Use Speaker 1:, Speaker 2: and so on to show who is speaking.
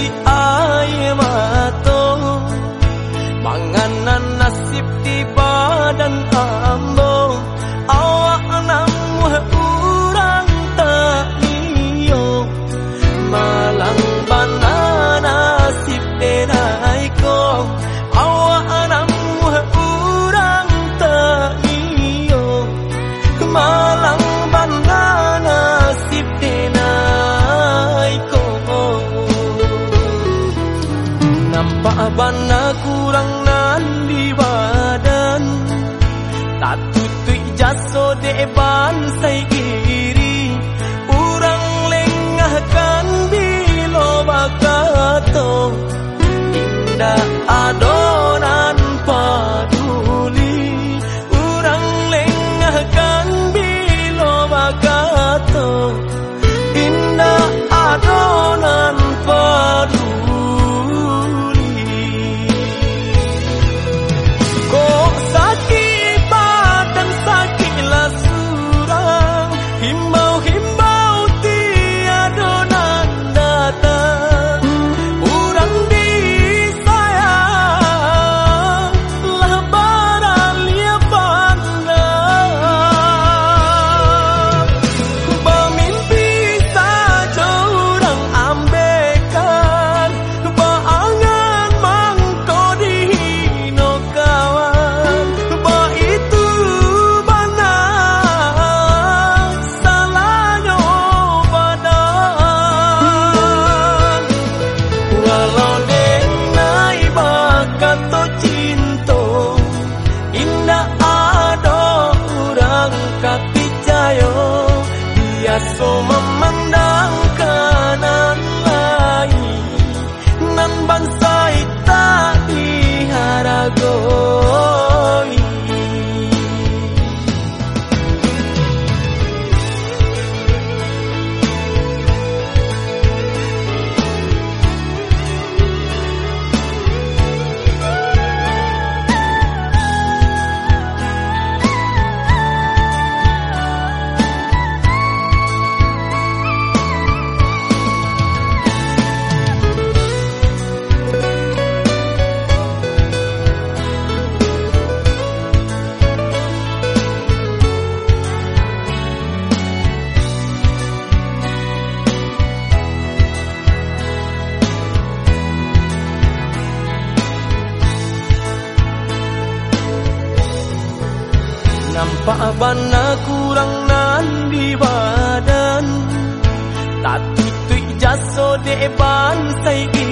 Speaker 1: the Satu tu ijazah deban saya adoro. Nampak bana kurang nan di badan. Tak tutup jaso de bansai gini.